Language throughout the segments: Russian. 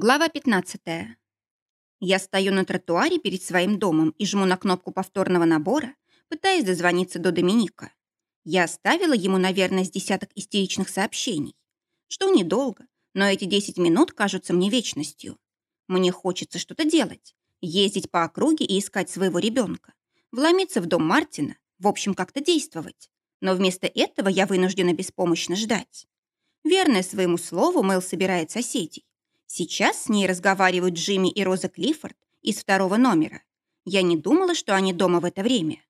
Глава 15. Я стою на тротуаре перед своим домом и жму на кнопку повторного набора, пытаясь дозвониться до Доминика. Я оставила ему, наверное, с десяток истеричных сообщений. Жду недолго, но эти 10 минут кажутся мне вечностью. Мне хочется что-то делать, ездить по округе и искать своего ребенка, вломиться в дом Мартина, в общем, как-то действовать. Но вместо этого я вынуждена беспомощно ждать. Верная своему слову, Мэл собирает соседей. Сейчас с ней разговаривают Джимми и Роза Клиффорд из второго номера. Я не думала, что они дома в это время.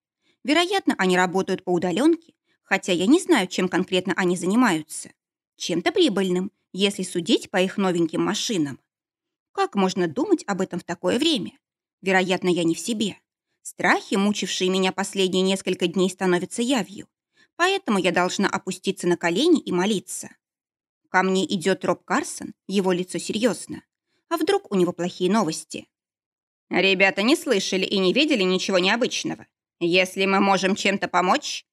Вероятно, они работают по удаленке, хотя я не знаю, чем конкретно они занимаются. Чем-то прибыльным, если судить по их новеньким машинам. Как можно думать об этом в такое время? Вероятно, я не в себе. Страхи, мучившие меня последние несколько дней, становятся явью. Поэтому я должна опуститься на колени и молиться. Ко мне идет Роб Карсон, его лицо серьезно. А вдруг у него плохие новости? Ребята не слышали и не видели ничего необычного. Если мы можем чем-то помочь...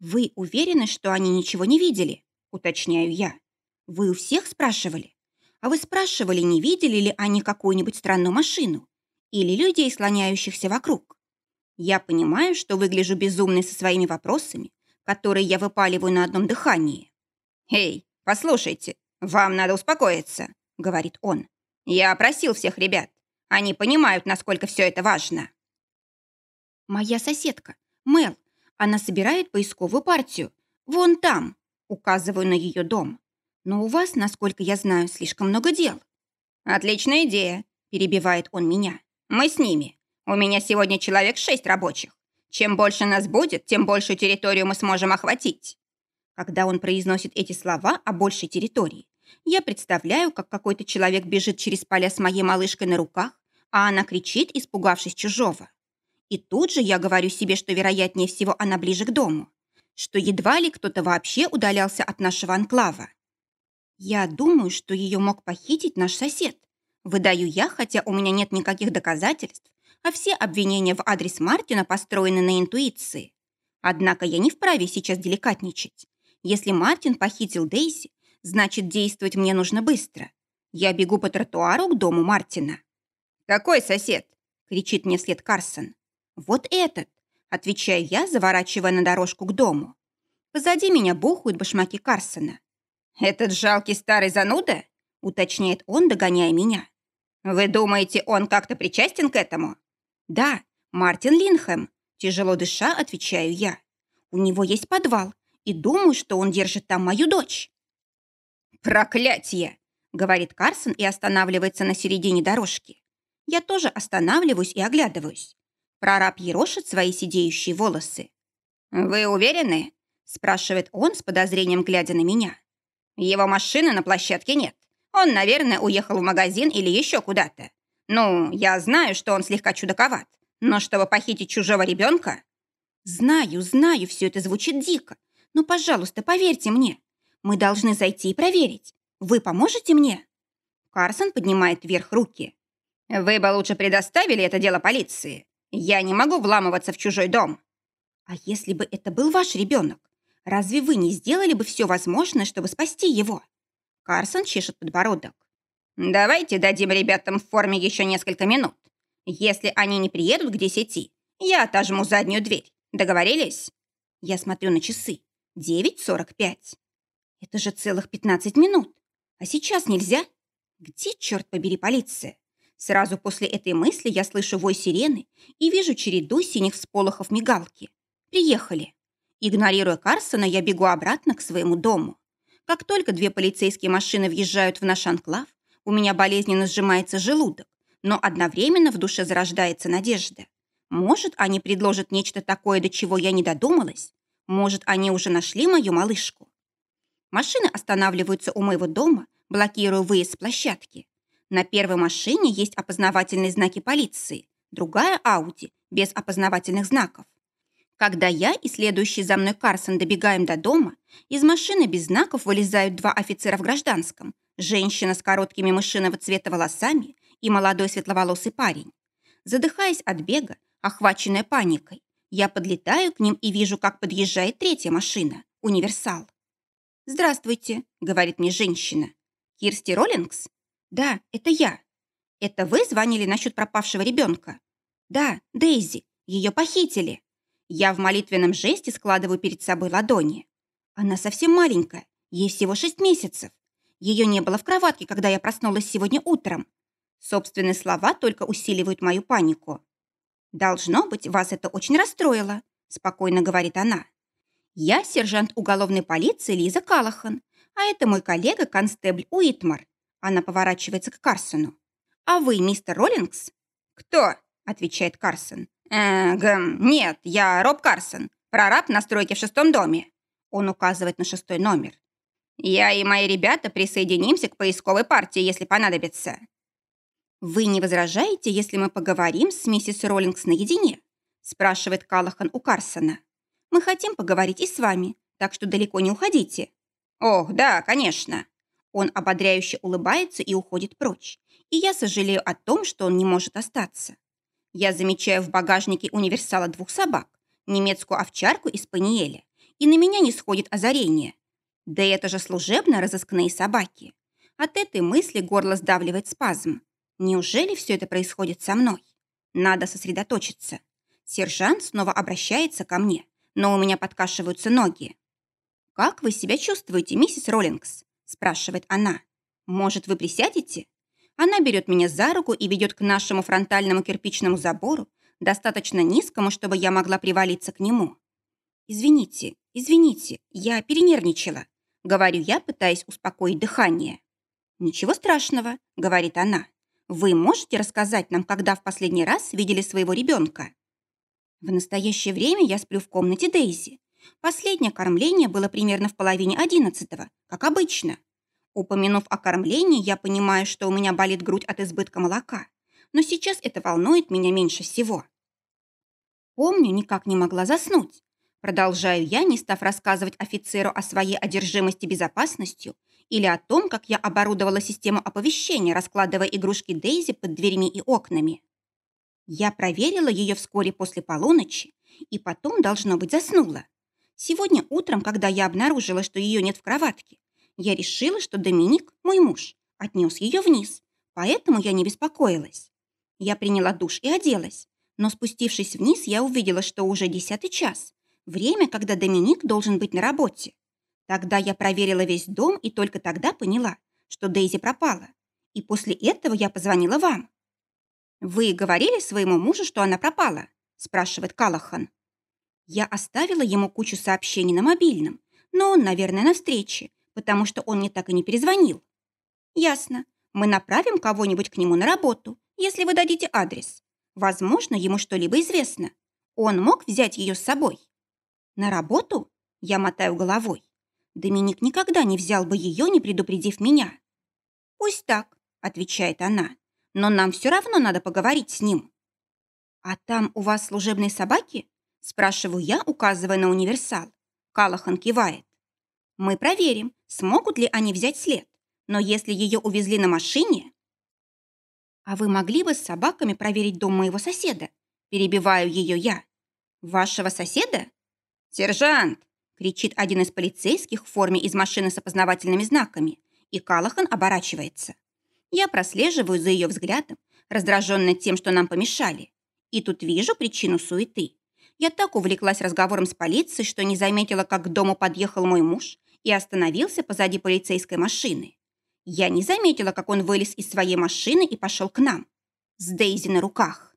Вы уверены, что они ничего не видели? Уточняю я. Вы у всех спрашивали? А вы спрашивали, не видели ли они какую-нибудь странную машину? Или людей, слоняющихся вокруг? Я понимаю, что выгляжу безумной со своими вопросами, которые я выпаливаю на одном дыхании. «Эй, «Послушайте, вам надо успокоиться», — говорит он. «Я опросил всех ребят. Они понимают, насколько все это важно». «Моя соседка, Мел, она собирает поисковую партию. Вон там», — указываю на ее дом. «Но у вас, насколько я знаю, слишком много дел». «Отличная идея», — перебивает он меня. «Мы с ними. У меня сегодня человек шесть рабочих. Чем больше нас будет, тем большую территорию мы сможем охватить. Когда он произносит эти слова о большей территории, я представляю, как какой-то человек бежит через поля с моей малышкой на руках, а она кричит, испугавшись чужого. И тут же я говорю себе, что вероятнее всего она ближе к дому, что едва ли кто-то вообще удалялся от нашего анклава. Я думаю, что ее мог похитить наш сосед. Выдаю я, хотя у меня нет никаких доказательств, а все обвинения в адрес Мартина построены на интуиции. Однако я не вправе сейчас деликатничать. Если Мартин похитил Дейзи, значит, действовать мне нужно быстро. Я бегу по тротуару к дому Мартина. «Какой сосед?» — кричит мне вслед Карсон. «Вот этот!» — отвечаю я, заворачивая на дорожку к дому. Позади меня бухают башмаки Карсона. «Этот жалкий старый зануда?» — уточняет он, догоняя меня. «Вы думаете, он как-то причастен к этому?» «Да, Мартин Линхэм», — тяжело дыша, отвечаю я. «У него есть подвал, и думаю, что он держит там мою дочь». «Проклятие!» — говорит Карсон и останавливается на середине дорожки. Я тоже останавливаюсь и оглядываюсь. Прораб ерошит свои сидеющие волосы. «Вы уверены?» — спрашивает он с подозрением, глядя на меня. «Его машины на площадке нет. Он, наверное, уехал в магазин или еще куда-то. Ну, я знаю, что он слегка чудаковат, но чтобы похитить чужого ребенка...» «Знаю, знаю, все это звучит дико, ну, пожалуйста, поверьте мне. Мы должны зайти и проверить. Вы поможете мне?» Карсон поднимает вверх руки. «Вы бы лучше предоставили это дело полиции. Я не могу вламываться в чужой дом». «А если бы это был ваш ребенок? Разве вы не сделали бы все возможное, чтобы спасти его?» Карсон чешет подбородок. «Давайте дадим ребятам в форме еще несколько минут. Если они не приедут к десяти, я отожму заднюю дверь. Договорились?» Я смотрю на часы. 9.45. Это же целых 15 минут. А сейчас нельзя? Где, черт побери, полиция? Сразу после этой мысли я слышу вой сирены и вижу череду синих всполохов мигалки. Приехали. Игнорируя Карсона, я бегу обратно к своему дому. Как только две полицейские машины въезжают в наш анклав, у меня болезненно сжимается желудок, но одновременно в душе зарождается надежда. Может, они предложат нечто такое, до чего я не додумалась? Может, они уже нашли мою малышку? Машины останавливаются у моего дома, блокируя выезд с площадки. На первой машине есть опознавательные знаки полиции, другая Ауди без опознавательных знаков. Когда я и следующий за мной Карсон добегаем до дома, из машины без знаков вылезают два офицера в гражданском, женщина с короткими мышиного цвета волосами и молодой светловолосый парень. Задыхаясь от бега, охваченная паникой, я подлетаю к ним и вижу, как подъезжает третья машина – универсал. «Здравствуйте», – говорит мне женщина. «Кирсти Роллингс?» «Да, это я. Это вы звонили насчет пропавшего ребенка?» «Да, Дейзи. Ее похитили». Я в молитвенном жесте складываю перед собой ладони. Она совсем маленькая, ей всего шесть месяцев. Ее не было в кроватке, когда я проснулась сегодня утром. Собственные слова только усиливают мою панику. «Должно быть, вас это очень расстроило», – спокойно говорит она. «Я сержант уголовной полиции Лиза Калахан, а это мой коллега-констебль Уитмар». Она поворачивается к Карсону. «А вы мистер Роллингс?» «Кто?» – отвечает Карсон. «Э, гм, нет, я Роб Карсон, прораб на стройке в шестом доме». Он указывает на шестой номер. «Я и мои ребята присоединимся к поисковой партии, если понадобится». «Вы не возражаете, если мы поговорим с миссис Роллингс наедине?» спрашивает Калахан у Карсона. «Мы хотим поговорить и с вами, так что далеко не уходите». «Ох, да, конечно». Он ободряюще улыбается и уходит прочь. И я сожалею о том, что он не может остаться. Я замечаю в багажнике универсала двух собак, немецкую овчарку из Паниэля, и на меня не сходит озарение. Да это же служебно-розыскные собаки. От этой мысли горло сдавливает спазм. Неужели все это происходит со мной? Надо сосредоточиться. Сержант снова обращается ко мне, но у меня подкашиваются ноги. «Как вы себя чувствуете, миссис Роллингс?» – спрашивает она. «Может, вы присядете?» Она берет меня за руку и ведет к нашему фронтальному кирпичному забору, достаточно низкому, чтобы я могла привалиться к нему. «Извините, извините, я перенервничала», — говорю я, пытаясь успокоить дыхание. «Ничего страшного», — говорит она. «Вы можете рассказать нам, когда в последний раз видели своего ребенка?» В настоящее время я сплю в комнате Дейзи. Последнее кормление было примерно в половине одиннадцатого, как обычно. Упомянув о кормлении, я понимаю, что у меня болит грудь от избытка молока. Но сейчас это волнует меня меньше всего. Помню, никак не могла заснуть. Продолжаю я, не став рассказывать офицеру о своей одержимости безопасностью или о том, как я оборудовала систему оповещения, раскладывая игрушки Дейзи под дверьми и окнами. Я проверила ее вскоре после полуночи и потом, должно быть, заснула. Сегодня утром, когда я обнаружила, что ее нет в кроватке, я решила, что Доминик, мой муж, отнес ее вниз, поэтому я не беспокоилась. Я приняла душ и оделась, но спустившись вниз, я увидела, что уже десятый час, время, когда Доминик должен быть на работе. Тогда я проверила весь дом и только тогда поняла, что Дейзи пропала. И после этого я позвонила вам. «Вы говорили своему мужу, что она пропала?» спрашивает Калахан. Я оставила ему кучу сообщений на мобильном, но он, наверное, на встрече, потому что он мне так и не перезвонил. Ясно. Мы направим кого-нибудь к нему на работу, если вы дадите адрес. Возможно, ему что-либо известно. Он мог взять ее с собой. На работу? Я мотаю головой. Доминик никогда не взял бы ее, не предупредив меня. Пусть так, отвечает она. Но нам все равно надо поговорить с ним. А там у вас служебные собаки? Спрашиваю я, указывая на универсал. Калахан кивает. Мы проверим, смогут ли они взять след. Но если ее увезли на машине... А вы могли бы с собаками проверить дом моего соседа? Перебиваю ее я. Вашего соседа? Сержант! Кричит один из полицейских в форме из машины с опознавательными знаками, и Калахан оборачивается. Я прослеживаю за ее взглядом, раздраженная тем, что нам помешали. И тут вижу причину суеты. Я так увлеклась разговором с полицией, что не заметила, как к дому подъехал мой муж и остановился позади полицейской машины. Я не заметила, как он вылез из своей машины и пошел к нам. С Дейзи на руках.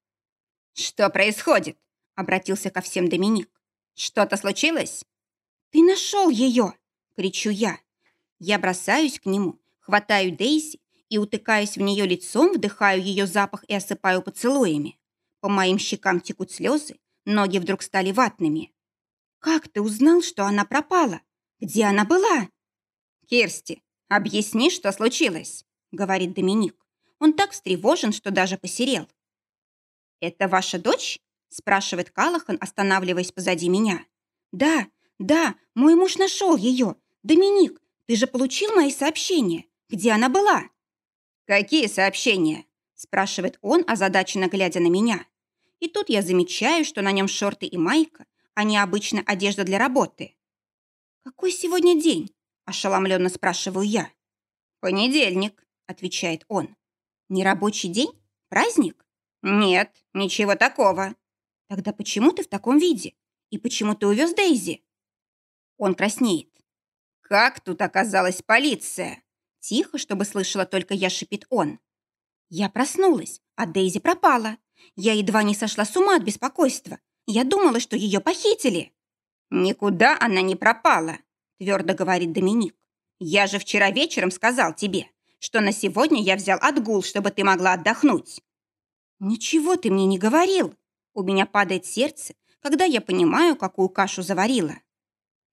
«Что происходит?» — обратился ко всем Доминик. «Что-то случилось?» «Ты нашел ее!» — кричу я. Я бросаюсь к нему, хватаю Дейзи и, утыкаясь в нее лицом, вдыхаю ее запах и осыпаю поцелуями. По моим щекам текут слезы, ноги вдруг стали ватными. «Как ты узнал, что она пропала?» Где она была?» «Кирсти, объясни, что случилось», — говорит Доминик. Он так встревожен, что даже посерел. «Это ваша дочь?» — спрашивает Калахан, останавливаясь позади меня. «Да, да, мой муж нашел ее. Доминик, ты же получил мои сообщения. Где она была?» «Какие сообщения?» — спрашивает он, озадаченно глядя на меня. И тут я замечаю, что на нем шорты и майка, а не обычная одежда для работы. «Какой сегодня день?» – ошеломленно спрашиваю я. «Понедельник», отвечает он. «Нерабочий день? Праздник?» «Нет, ничего такого». «Тогда почему ты в таком виде? И почему ты увез Дейзи?» Он краснеет. «Как тут оказалась полиция?» Тихо, чтобы слышала только я, шипит он. Я проснулась, а Дейзи пропала. Я едва не сошла с ума от беспокойства. Я думала, что ее похитили. «Никуда она не пропала», — твердо говорит Доминик. «Я же вчера вечером сказал тебе, что на сегодня я взял отгул, чтобы ты могла отдохнуть». «Ничего ты мне не говорил». У меня падает сердце, когда я понимаю, какую кашу заварила.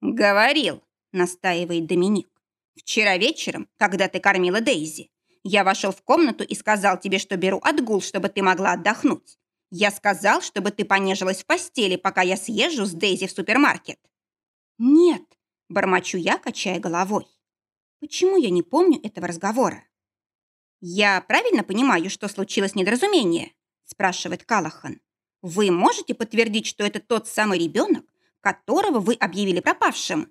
«Говорил», — настаивает Доминик. «Вчера вечером, когда ты кормила Дейзи, я вошел в комнату и сказал тебе, что беру отгул, чтобы ты могла отдохнуть. Я сказал, чтобы ты понежилась в постели, пока я съезжу с Дейзи в супермаркет». «Нет», — бормочу я, качая головой. «Почему я не помню этого разговора?» «Я правильно понимаю, что случилось недоразумение?» – спрашивает Калахан. «Вы можете подтвердить, что это тот самый ребенок, которого вы объявили пропавшим?»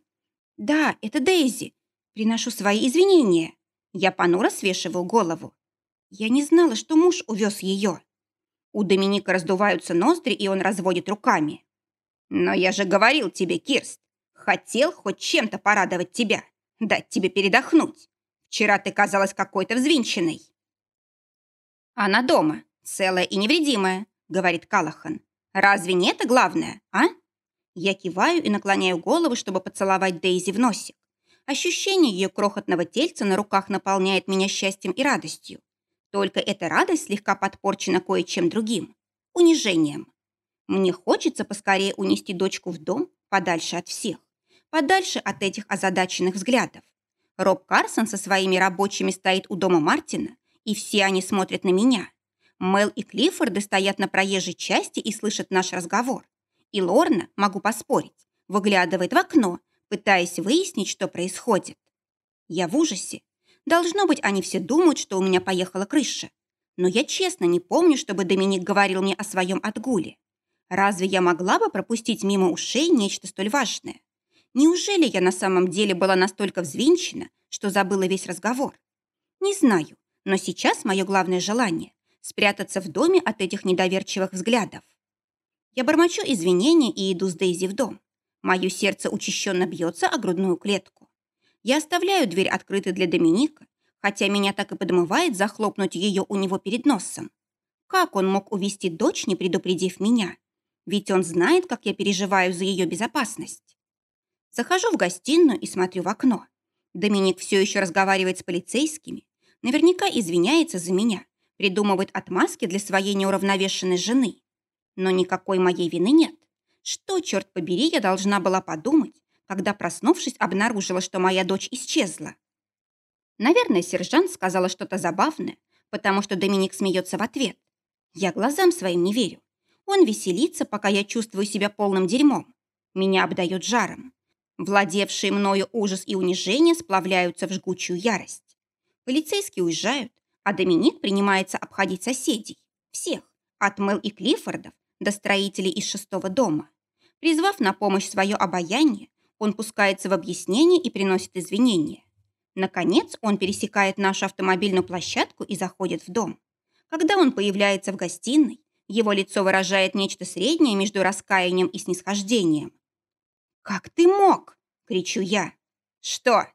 «Да, это Дейзи. Приношу свои извинения». Я понуро свешиваю голову. Я не знала, что муж увез ее. У Доминика раздуваются ноздри, и он разводит руками. «Но я же говорил тебе, Кирст, хотел хоть чем-то порадовать тебя, дать тебе передохнуть. Вчера ты казалась какой-то взвинченной». «Она дома, целая и невредимая», — говорит Калахан. «Разве не это главное, а?» Я киваю и наклоняю голову, чтобы поцеловать Дейзи в носик. Ощущение ее крохотного тельца на руках наполняет меня счастьем и радостью. Только эта радость слегка подпорчена кое-чем другим – унижением. Мне хочется поскорее унести дочку в дом, подальше от всех, подальше от этих озадаченных взглядов. Роб Карсон со своими рабочими стоит у дома Мартина, и все они смотрят на меня. Мел и Клиффорды стоят на проезжей части и слышат наш разговор. И Лорна, могу поспорить, выглядывает в окно, пытаясь выяснить, что происходит. Я в ужасе. Должно быть, они все думают, что у меня поехала крыша. Но я честно не помню, чтобы Доминик говорил мне о своем отгуле. Разве я могла бы пропустить мимо ушей нечто столь важное? Неужели я на самом деле была настолько взвинчена, что забыла весь разговор? Не знаю, но сейчас мое главное желание – спрятаться в доме от этих недоверчивых взглядов. Я бормочу извинения и иду с Дейзи в дом. Мое сердце учащенно бьется о грудную клетку. Я оставляю дверь открытой для Доминика, хотя меня так и подмывает захлопнуть ее у него перед носом. Как он мог увести дочь, не предупредив меня? Ведь он знает, как я переживаю за ее безопасность. Захожу в гостиную и смотрю в окно. Доминик все еще разговаривает с полицейскими. Наверняка извиняется за меня, придумывает отмазки для своей неуравновешенной жены. Но никакой моей вины нет. Что, черт побери, я должна была подумать, когда, проснувшись, обнаружила, что моя дочь исчезла? Наверное, сержант сказала что-то забавное, потому что Доминик смеется в ответ. Я глазам своим не верю. Он веселится, пока я чувствую себя полным дерьмом. Меня обдает жаром. Владевшие мною ужас и унижение сплавляются в жгучую ярость. Полицейские уезжают, а Доминик принимается обходить соседей. Всех, от Мэл и Клиффордов до строителей из шестого дома. Призвав на помощь свое обаяние, он пускается в объяснение и приносит извинения. Наконец он пересекает нашу автомобильную площадку и заходит в дом. Когда он появляется в гостиной, его лицо выражает нечто среднее между раскаянием и снисхождением. «Как ты мог?» — кричу я. «Что?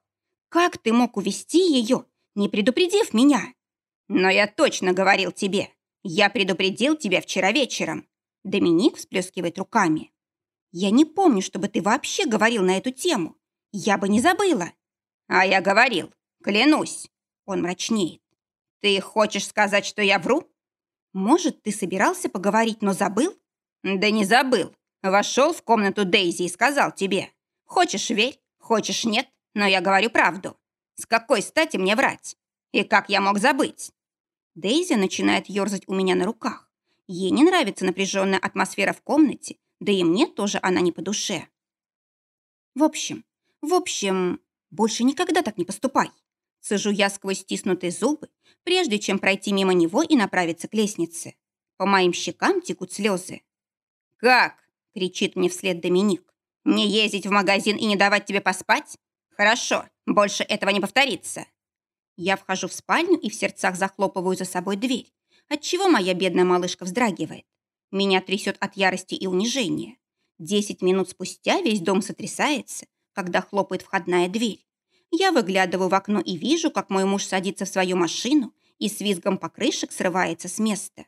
Как ты мог увести ее, не предупредив меня?» «Но я точно говорил тебе. Я предупредил тебя вчера вечером». Доминик всплескивает руками. «Я не помню, чтобы ты вообще говорил на эту тему. Я бы не забыла». «А я говорил. Клянусь». Он мрачнеет. «Ты хочешь сказать, что я вру?» «Может, ты собирался поговорить, но забыл?» «Да не забыл. Вошел в комнату Дейзи и сказал тебе, хочешь верь, хочешь нет, но я говорю правду. С какой стати мне врать? И как я мог забыть? Дейзи начинает ерзать у меня на руках. Ей не нравится напряженная атмосфера в комнате, да и мне тоже она не по душе. В общем, в общем, больше никогда так не поступай. Сажу я сквозь стиснутые зубы, прежде чем пройти мимо него и направиться к лестнице. По моим щекам текут слезы. «Как?» — кричит мне вслед Доминик. «Не ездить в магазин и не давать тебе поспать? Хорошо, больше этого не повторится». Я вхожу в спальню и в сердцах захлопываю за собой дверь, отчего моя бедная малышка вздрагивает. Меня трясет от ярости и унижения. Десять минут спустя весь дом сотрясается, когда хлопает входная дверь. Я выглядываю в окно и вижу, как мой муж садится в свою машину и с визгом покрышек срывается с места.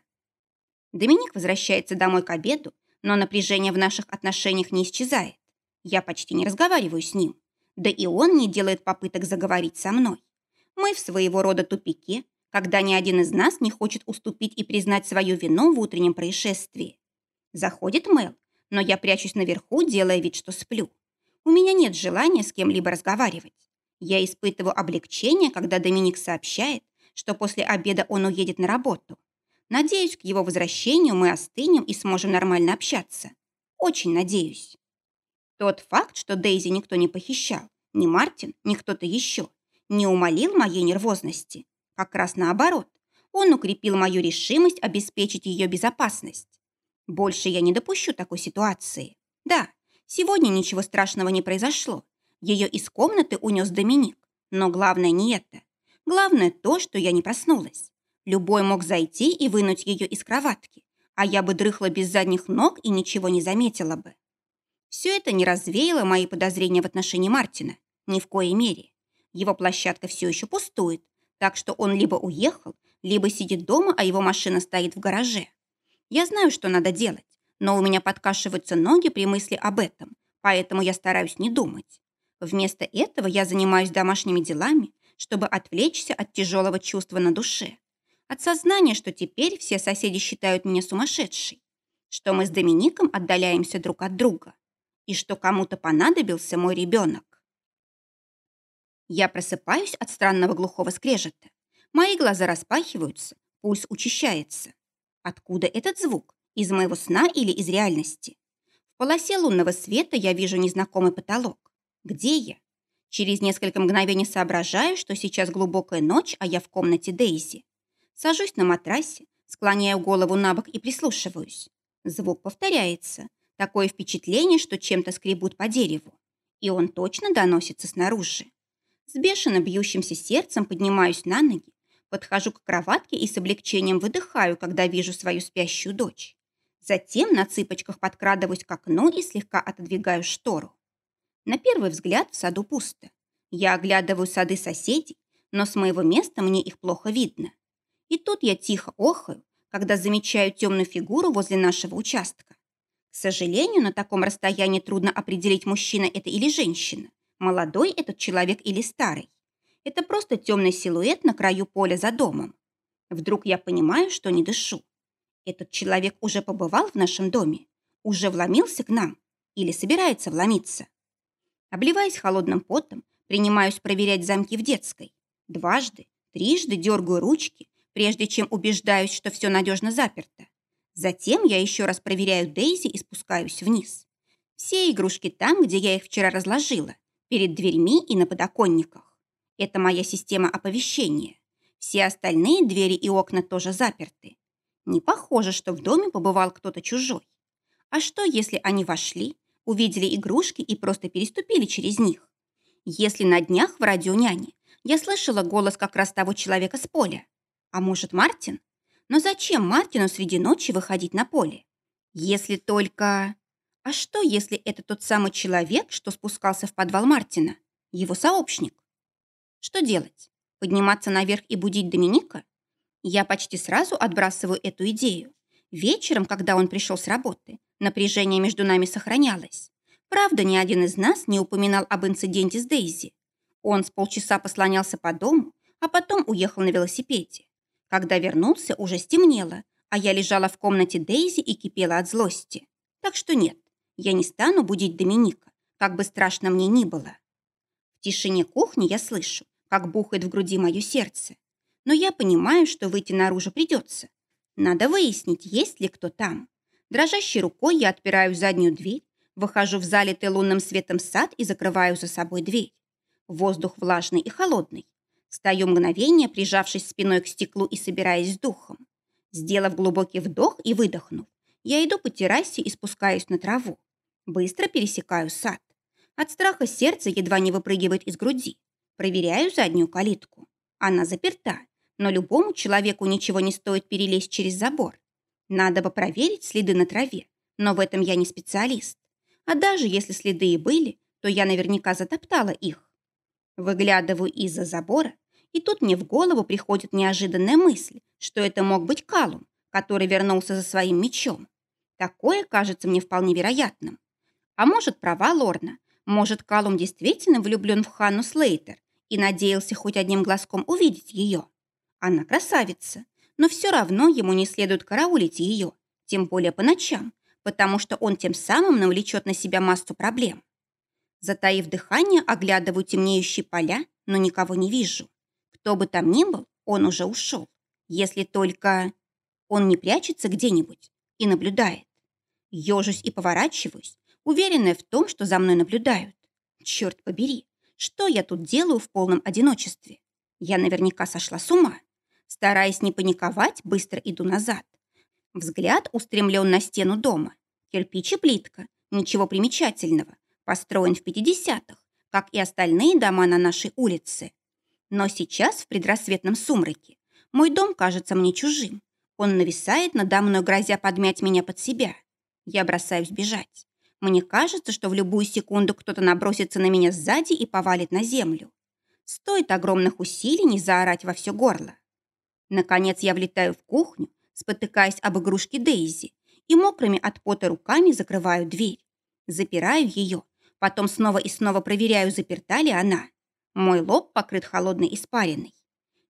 Доминик возвращается домой к обеду, но напряжение в наших отношениях не исчезает. Я почти не разговариваю с ним. Да и он не делает попыток заговорить со мной. Мы в своего рода тупике, когда ни один из нас не хочет уступить и признать свою вину в утреннем происшествии. Заходит Мэл, но я прячусь наверху, делая вид, что сплю. У меня нет желания с кем-либо разговаривать. Я испытываю облегчение, когда Доминик сообщает, что после обеда он уедет на работу. Надеюсь, к его возвращению мы остынем и сможем нормально общаться. Очень надеюсь. Тот факт, что Дейзи никто не похищал, ни Мартин, ни кто-то еще, не умолил моей нервозности. Как раз наоборот, он укрепил мою решимость обеспечить ее безопасность. Больше я не допущу такой ситуации. Да, сегодня ничего страшного не произошло. Ее из комнаты унес Доминик. Но главное не это. Главное то, что я не проснулась. Любой мог зайти и вынуть ее из кроватки, а я бы дрыхла без задних ног и ничего не заметила бы. Все это не развеяло мои подозрения в отношении Мартина. Ни в коей мере. Его площадка все еще пустует, так что он либо уехал, либо сидит дома, а его машина стоит в гараже. Я знаю, что надо делать, но у меня подкашиваются ноги при мысли об этом, поэтому я стараюсь не думать. Вместо этого я занимаюсь домашними делами, чтобы отвлечься от тяжелого чувства на душе. От сознания, что теперь все соседи считают меня сумасшедшей, что мы с Домиником отдаляемся друг от друга и что кому-то понадобился мой ребенок. Я просыпаюсь от странного глухого скрежета. Мои глаза распахиваются, пульс учащается. Откуда этот звук? Из моего сна или из реальности? В полосе лунного света я вижу незнакомый потолок. Где я? Через несколько мгновений соображаю, что сейчас глубокая ночь, а я в комнате Дейзи. Сажусь на матрасе, склоняю голову на бок и прислушиваюсь. Звук повторяется. Такое впечатление, что чем-то скребут по дереву. И он точно доносится снаружи. С бешено бьющимся сердцем поднимаюсь на ноги, подхожу к кроватке и с облегчением выдыхаю, когда вижу свою спящую дочь. Затем на цыпочках подкрадываюсь к окну и слегка отодвигаю штору. На первый взгляд в саду пусто. Я оглядываю сады соседей, но с моего места мне их плохо видно. И тут я тихо охаю, когда замечаю темную фигуру возле нашего участка. К сожалению, на таком расстоянии трудно определить, мужчина это или женщина. Молодой этот человек или старый? Это просто темный силуэт на краю поля за домом. Вдруг я понимаю, что не дышу. Этот человек уже побывал в нашем доме, уже вломился к нам или собирается вломиться. Обливаясь холодным потом, принимаюсь проверять замки в детской. Дважды, трижды дергаю ручки, прежде чем убеждаюсь, что все надежно заперто. Затем я еще раз проверяю Дейзи и спускаюсь вниз. Все игрушки там, где я их вчера разложила, перед дверьми и на подоконниках. Это моя система оповещения. Все остальные двери и окна тоже заперты. Не похоже, что в доме побывал кто-то чужой. А что, если они вошли, увидели игрушки и просто переступили через них? Если на днях в радио няни я слышала голос как раз того человека с поля. А может, Мартин? Но зачем Мартину среди ночи выходить на поле? Если только... А что, если это тот самый человек, что спускался в подвал Мартина? Его сообщник? Что делать? Подниматься наверх и будить Доминика? Я почти сразу отбрасываю эту идею. Вечером, когда он пришел с работы, напряжение между нами сохранялось. Правда, ни один из нас не упоминал об инциденте с Дейзи. Он с полчаса послонялся по дому, а потом уехал на велосипеде. Когда вернулся, уже стемнело, а я лежала в комнате Дейзи и кипела от злости. Так что нет, я не стану будить Доминика, как бы страшно мне ни было. В тишине кухни я слышу, как бухает в груди мое сердце. Но я понимаю, что выйти наружу придется. Надо выяснить, есть ли кто там. Дрожащей рукой я отпираю заднюю дверь, выхожу в залитый лунным светом сад и закрываю за собой дверь. Воздух влажный и холодный. Стою мгновение, прижавшись спиной к стеклу и собираясь с духом. Сделав глубокий вдох и выдохнув, я иду по террасе и спускаюсь на траву. Быстро пересекаю сад. От страха сердце едва не выпрыгивает из груди. Проверяю заднюю калитку. Она заперта, но любому человеку ничего не стоит перелезть через забор. Надо бы проверить следы на траве, но в этом я не специалист. А даже если следы и были, то я наверняка затоптала их. Выглядываю из-за забора, и тут мне в голову приходит неожиданная мысль, что это мог быть Калум, который вернулся за своим мечом. Такое кажется мне вполне вероятным. А может, права Лорна. Может, Калум действительно влюблен в Ханну Слейтер и надеялся хоть одним глазком увидеть ее. Она красавица, но все равно ему не следует караулить ее, тем более по ночам, потому что он тем самым навлечет на себя массу проблем. Затаив дыхание, оглядываю темнеющие поля, но никого не вижу. Кто бы там ни был, он уже ушел. Если только он не прячется где-нибудь и наблюдает. Ежусь и поворачиваюсь, уверенная в том, что за мной наблюдают. Черт побери, что я тут делаю в полном одиночестве? Я наверняка сошла с ума. Стараясь не паниковать, быстро иду назад. Взгляд устремлен на стену дома. Кирпич и плитка, ничего примечательного. Построен в 50-х, как и остальные дома на нашей улице. Но сейчас, в предрассветном сумраке, мой дом кажется мне чужим. Он нависает надо мной, грозя подмять меня под себя. Я бросаюсь бежать. Мне кажется, что в любую секунду кто-то набросится на меня сзади и повалит на землю. Стоит огромных усилий не заорать во все горло. Наконец я влетаю в кухню, спотыкаясь об игрушке Дейзи, и мокрыми от пота руками закрываю дверь. Запираю ее, потом снова и снова проверяю, заперта ли она. Мой лоб покрыт холодной испариной.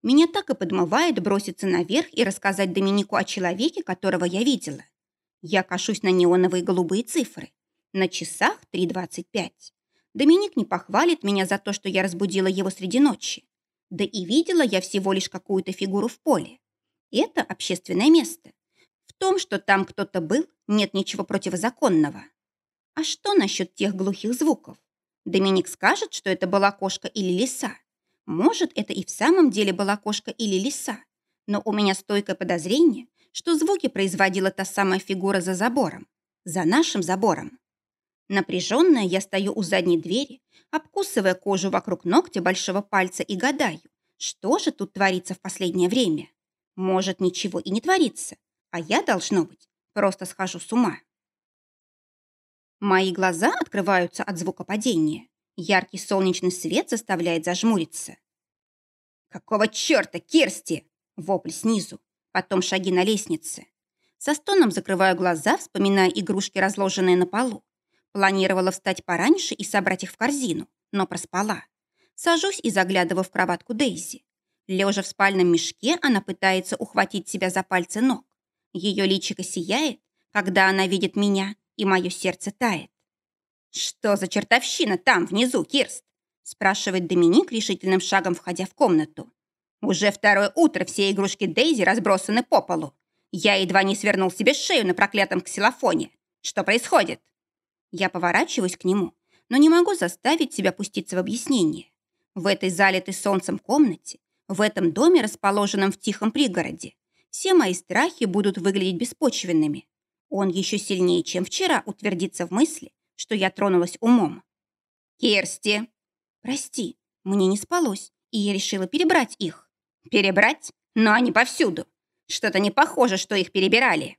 Меня так и подмывает броситься наверх и рассказать Доминику о человеке, которого я видела. Я кашусь на неоновые голубые цифры. На часах 3.25. Доминик не похвалит меня за то, что я разбудила его среди ночи. Да и видела я всего лишь какую-то фигуру в поле. Это общественное место. В том, что там кто-то был, нет ничего противозаконного. А что насчет тех глухих звуков? Доминик скажет, что это была кошка или лиса. Может, это и в самом деле была кошка или лиса. Но у меня стойкое подозрение, что звуки производила та самая фигура за забором. За нашим забором. Напряженная я стою у задней двери, обкусывая кожу вокруг ногтя большого пальца и гадаю, что же тут творится в последнее время. Может, ничего и не творится, а я, должно быть, просто схожу с ума. Мои глаза открываются от звука падения. Яркий солнечный свет заставляет зажмуриться. «Какого черта, Кирсти?» Вопль снизу, потом шаги на лестнице. Со стоном закрываю глаза, вспоминая игрушки, разложенные на полу. Планировала встать пораньше и собрать их в корзину, но проспала. Сажусь и заглядываю в кроватку Дейзи. Лежа в спальном мешке, она пытается ухватить себя за пальцы ног. Ее личико сияет, когда она видит меня, и мое сердце тает. «Что за чертовщина там, внизу, Кирст?» спрашивает Доминик, решительным шагом входя в комнату. «Уже второе утро все игрушки Дейзи разбросаны по полу. Я едва не свернул себе шею на проклятом ксилофоне. Что происходит?» Я поворачиваюсь к нему, но не могу заставить себя пуститься в объяснение. В этой залитой солнцем комнате, в этом доме, расположенном в тихом пригороде, все мои страхи будут выглядеть беспочвенными. Он еще сильнее, чем вчера, утвердится в мысли, что я тронулась умом. «Керсти!» «Прости, мне не спалось, и я решила перебрать их». «Перебрать? Но они повсюду. Что-то не похоже, что их перебирали».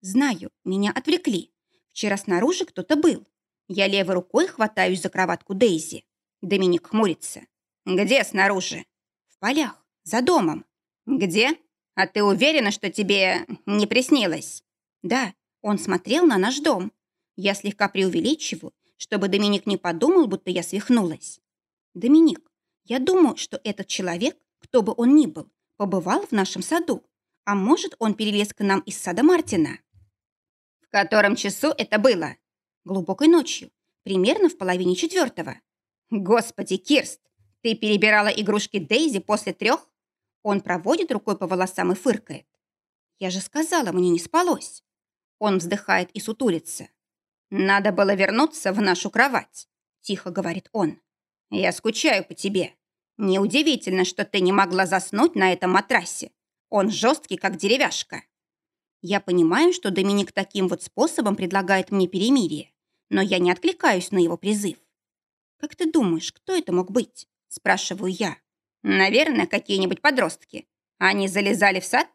«Знаю, меня отвлекли. Вчера снаружи кто-то был. Я левой рукой хватаюсь за кроватку Дейзи. Доминик хмурится. «Где снаружи?» «В полях, за домом». «Где? А ты уверена, что тебе не приснилось?» «Да, он смотрел на наш дом. Я слегка преувеличиваю, чтобы Доминик не подумал, будто я свихнулась. Доминик, я думаю, что этот человек, кто бы он ни был, побывал в нашем саду. А может, он перелез к нам из сада Мартина?» Котором часу это было? Глубокой ночью, примерно в половине четвертого. Господи, Кирст, ты перебирала игрушки Дейзи после трех? Он проводит рукой по волосам и фыркает. Я же сказала, мне не спалось. Он вздыхает и сутулится. «Надо было вернуться в нашу кровать», — тихо говорит он. «Я скучаю по тебе. Неудивительно, что ты не могла заснуть на этом матрасе. Он жесткий, как деревяшка». Я понимаю, что Доминик таким вот способом предлагает мне перемирие, но я не откликаюсь на его призыв. «Как ты думаешь, кто это мог быть?» – спрашиваю я. Наверное, какие-нибудь подростки. Они залезали в сад?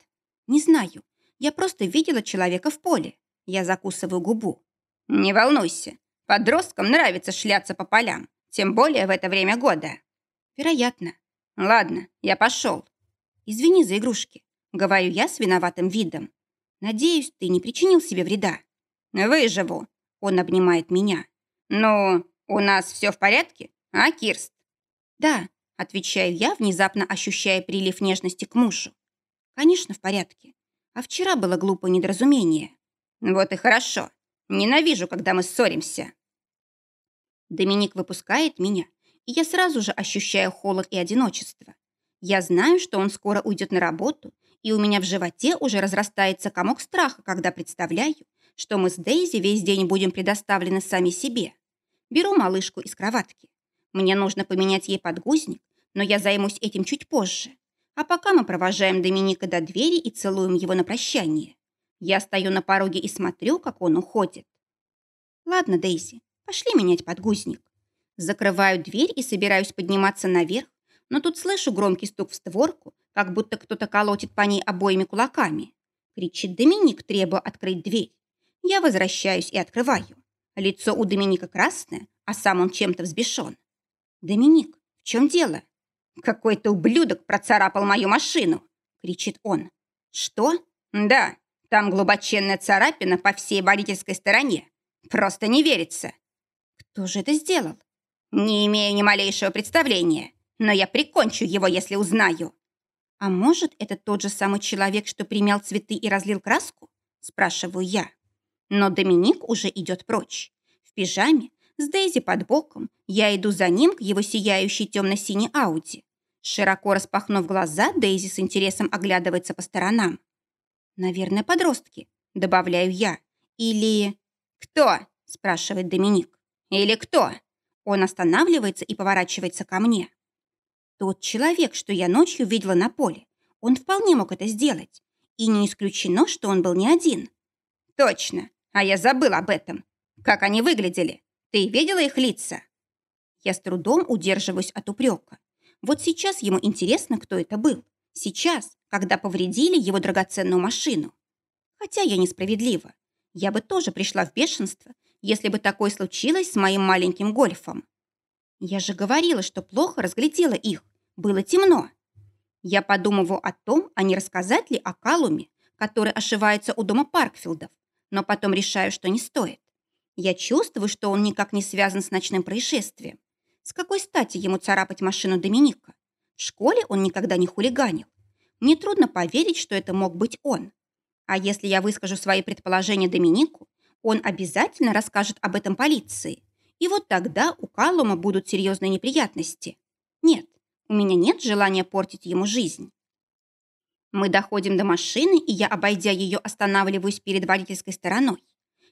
Не знаю. Я просто видела человека в поле. Я закусываю губу. Не волнуйся. Подросткам нравится шляться по полям. Тем более в это время года. Вероятно. Ладно, я пошел. Извини за игрушки. Говорю я с виноватым видом. Надеюсь, ты не причинил себе вреда. Выживу. Он обнимает меня. Ну, у нас все в порядке, а, Кирст? Да, отвечаю я, внезапно ощущая прилив нежности к мужу. Конечно, в порядке. А вчера было глупое недоразумение. Вот и хорошо. Ненавижу, когда мы ссоримся. Доминик выпускает меня, и я сразу же ощущаю холод и одиночество. Я знаю, что он скоро уйдет на работу, и у меня в животе уже разрастается комок страха, когда представляю, что мы с Дейзи весь день будем предоставлены сами себе. Беру малышку из кроватки. Мне нужно поменять ей подгузник, но я займусь этим чуть позже. А пока мы провожаем Доминика до двери и целуем его на прощание. Я стою на пороге и смотрю, как он уходит. Ладно, Дейзи, пошли менять подгузник. Закрываю дверь и собираюсь подниматься наверх, но тут слышу громкий стук в створку, как будто кто-то колотит по ней обоими кулаками. Кричит Доминик, требуя открыть дверь. Я возвращаюсь и открываю. Лицо у Доминика красное, а сам он чем-то взбешен. «Доминик, в чем дело?» «Какой-то ублюдок процарапал мою машину!» — кричит он. «Что?» «Да, там глубоченная царапина по всей водительской стороне. Просто не верится». «Кто же это сделал?» «Не имею ни малейшего представления, но я прикончу его, если узнаю». «А может, это тот же самый человек, что примял цветы и разлил краску?» – спрашиваю я. Но Доминик уже идет прочь. В пижаме, с Дейзи под боком, я иду за ним к его сияющей темно-синей Ауди. Широко распахнув глаза, Дейзи с интересом оглядывается по сторонам. «Наверное, подростки», — добавляю я. «Или...» «Кто?» — спрашивает Доминик. «Или кто?» Он останавливается и поворачивается ко мне. Тот человек, что я ночью видела на поле, он вполне мог это сделать. И не исключено, что он был не один. Точно, а я забыл об этом. Как они выглядели? Ты видела их лица? Я с трудом удерживаюсь от упрека. Вот сейчас ему интересно, кто это был. Сейчас, когда повредили его драгоценную машину. Хотя я несправедлива. Я бы тоже пришла в бешенство, если бы такое случилось с моим маленьким гольфом. Я же говорила, что плохо разглядела их. Было темно. Я подумываю о том, а не рассказать ли о Калуме, который ошивается у дома Паркфилдов, но потом решаю, что не стоит. Я чувствую, что он никак не связан с ночным происшествием. С какой стати ему царапать машину Доминика? В школе он никогда не хулиганил. Мне трудно поверить, что это мог быть он. А если я выскажу свои предположения Доминику, он обязательно расскажет об этом полиции. И вот тогда у Каллума будут серьезные неприятности. Нет, у меня нет желания портить ему жизнь. Мы доходим до машины, и я, обойдя ее, останавливаюсь перед водительской стороной.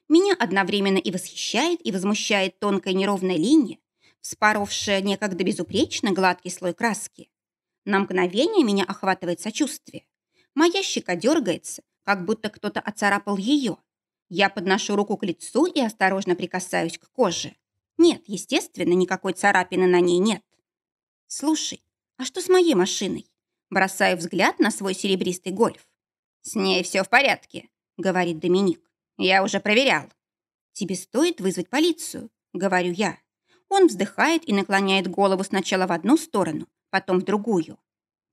Меня одновременно и восхищает, и возмущает тонкая неровная линия, вспоровшая некогда безупречно гладкий слой краски. На мгновение меня охватывает сочувствие. Моя щека дергается, как будто кто-то оцарапал ее. Я подношу руку к лицу и осторожно прикасаюсь к коже. Нет, естественно, никакой царапины на ней нет. Слушай, а что с моей машиной? Бросаю взгляд на свой серебристый гольф. С ней все в порядке, говорит Доминик. Я уже проверял. Тебе стоит вызвать полицию, говорю я. Он вздыхает и наклоняет голову сначала в одну сторону, потом в другую.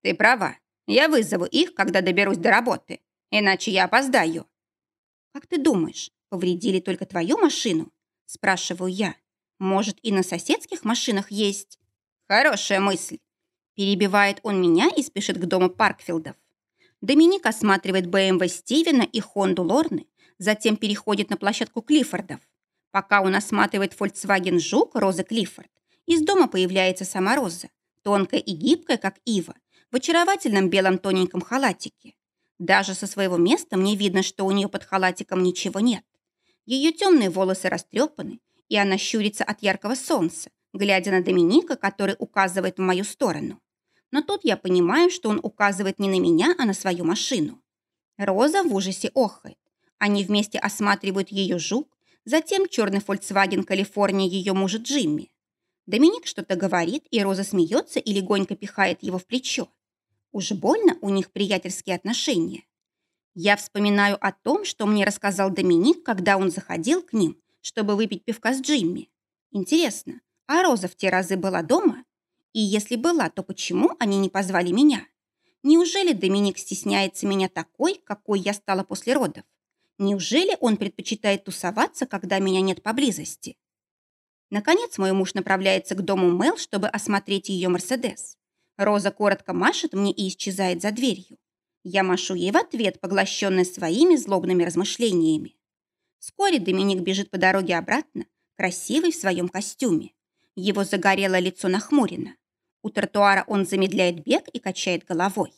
Ты права. Я вызову их, когда доберусь до работы. Иначе я опоздаю. Как ты думаешь, повредили только твою машину? Спрашиваю я. Может, и на соседских машинах есть? Хорошая мысль. Перебивает он меня и спешит к дому Паркфилдов. Доминик осматривает БМВ Стивена и Хонду Лорны, затем переходит на площадку Клиффордов. Пока он осматривает Volkswagen Жук Розы Клиффорд, из дома появляется сама Роза, тонкая и гибкая, как ива, в очаровательном белом тоненьком халатике. Даже со своего места мне видно, что у нее под халатиком ничего нет. Ее темные волосы растрепаны, и она щурится от яркого солнца, глядя на Доминика, который указывает в мою сторону. Но тут я понимаю, что он указывает не на меня, а на свою машину. Роза в ужасе охает. Они вместе осматривают ее жук, затем черный Volkswagen Калифорния ее мужа Джимми. Доминик что-то говорит, и Роза смеется и легонько пихает его в плечо. Уж больно у них приятельские отношения. Я вспоминаю о том, что мне рассказал Доминик, когда он заходил к ним, чтобы выпить пивка с Джимми. Интересно, а Роза в те разы была дома? И если была, то почему они не позвали меня? Неужели Доминик стесняется меня такой, какой я стала после родов? Неужели он предпочитает тусоваться, когда меня нет поблизости? Наконец мой муж направляется к дому Мел, чтобы осмотреть ее Мерседес. Роза коротко машет мне и исчезает за дверью. Я машу ей в ответ, поглощенная своими злобными размышлениями. Вскоре Доминик бежит по дороге обратно, красивый в своем костюме. Его загорелое лицо нахмурено. У тротуара он замедляет бег и качает головой.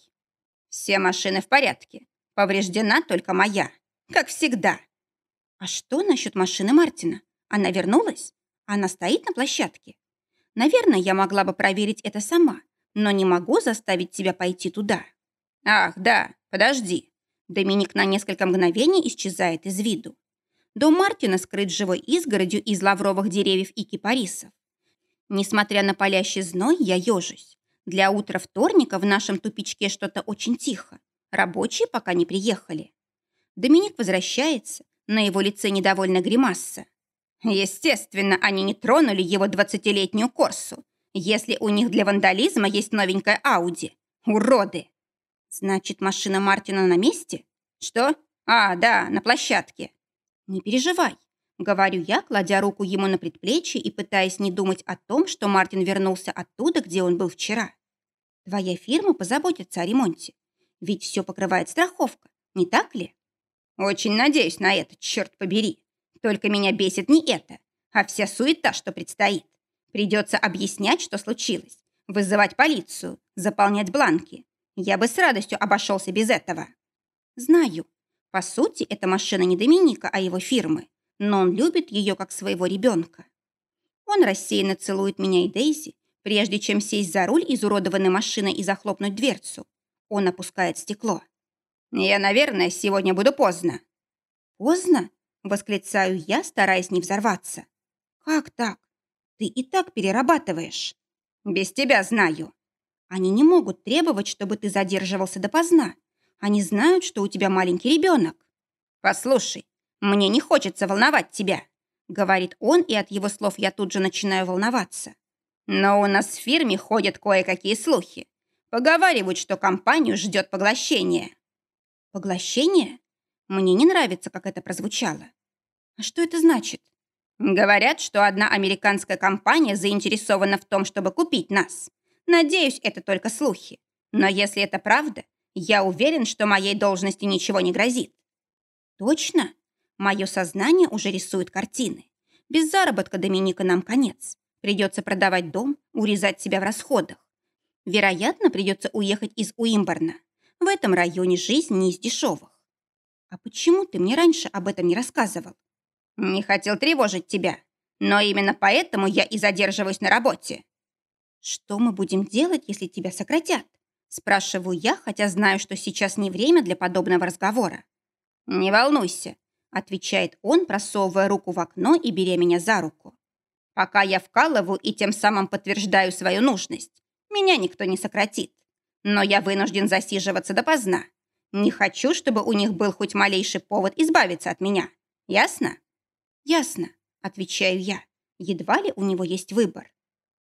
«Все машины в порядке. Повреждена только моя. Как всегда». «А что насчет машины Мартина? Она вернулась? Она стоит на площадке?» «Наверное, я могла бы проверить это сама, но не могу заставить тебя пойти туда». «Ах, да, подожди». Доминик на несколько мгновений исчезает из виду. Дом Мартина скрыт живой изгородью из лавровых деревьев и кипарисов. Несмотря на палящий зной, я ежусь. Для утра вторника в нашем тупичке что-то очень тихо. Рабочие пока не приехали. Доминик возвращается, на его лице недовольно гримаса. Естественно, они не тронули его двадцатилетнюю Корсу, если у них для вандализма есть новенькая Ауди. Уроды! Значит, машина Мартина на месте? Что? А, да, на площадке. Не переживай, Говорю я, кладя руку ему на предплечье и пытаясь не думать о том, что Мартин вернулся оттуда, где он был вчера. Твоя фирма позаботится о ремонте. Ведь все покрывает страховка, не так ли? Очень надеюсь на это, черт побери. Только меня бесит не это, а вся суета, что предстоит. Придется объяснять, что случилось, вызывать полицию, заполнять бланки. Я бы с радостью обошелся без этого. Знаю. По сути, эта машина не Доминика, а его фирмы но он любит ее как своего ребенка. Он рассеянно целует меня и Дейзи, прежде чем сесть за руль изуродованной машины и захлопнуть дверцу. Он опускает стекло. «Я, наверное, сегодня буду поздно». «Поздно?» — восклицаю я, стараясь не взорваться. «Как так? Ты и так перерабатываешь». «Без тебя знаю». «Они не могут требовать, чтобы ты задерживался допоздна. Они знают, что у тебя маленький ребенок». «Послушай, «Мне не хочется волновать тебя», — говорит он, и от его слов я тут же начинаю волноваться. «Но у нас в фирме ходят кое-какие слухи. Поговаривают, что компанию ждет поглощение». «Поглощение? Мне не нравится, как это прозвучало. А что это значит?» «Говорят, что одна американская компания заинтересована в том, чтобы купить нас. Надеюсь, это только слухи. Но если это правда, я уверен, что моей должности ничего не грозит». «Точно?» Мое сознание уже рисует картины. Без заработка Доминика нам конец. Придется продавать дом, урезать себя в расходах. Вероятно, придется уехать из Уимборна. В этом районе жизнь не из дешевых. А почему ты мне раньше об этом не рассказывал? Не хотел тревожить тебя. Но именно поэтому я и задерживаюсь на работе. Что мы будем делать, если тебя сократят? Спрашиваю я, хотя знаю, что сейчас не время для подобного разговора. Не волнуйся, отвечает он, просовывая руку в окно и беря меня за руку. Пока я вкалываю и тем самым подтверждаю свою нужность, меня никто не сократит. Но я вынужден засиживаться допоздна. Не хочу, чтобы у них был хоть малейший повод избавиться от меня. Ясно? Ясно, отвечаю я. Едва ли у него есть выбор.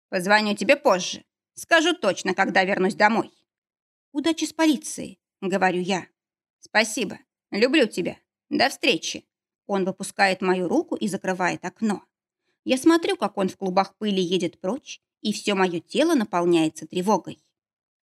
Позвоню тебе позже. Скажу точно, когда вернусь домой. Удачи с полицией, говорю я. Спасибо. Люблю тебя. До встречи. Он выпускает мою руку и закрывает окно. Я смотрю, как он в клубах пыли едет прочь, и все мое тело наполняется тревогой.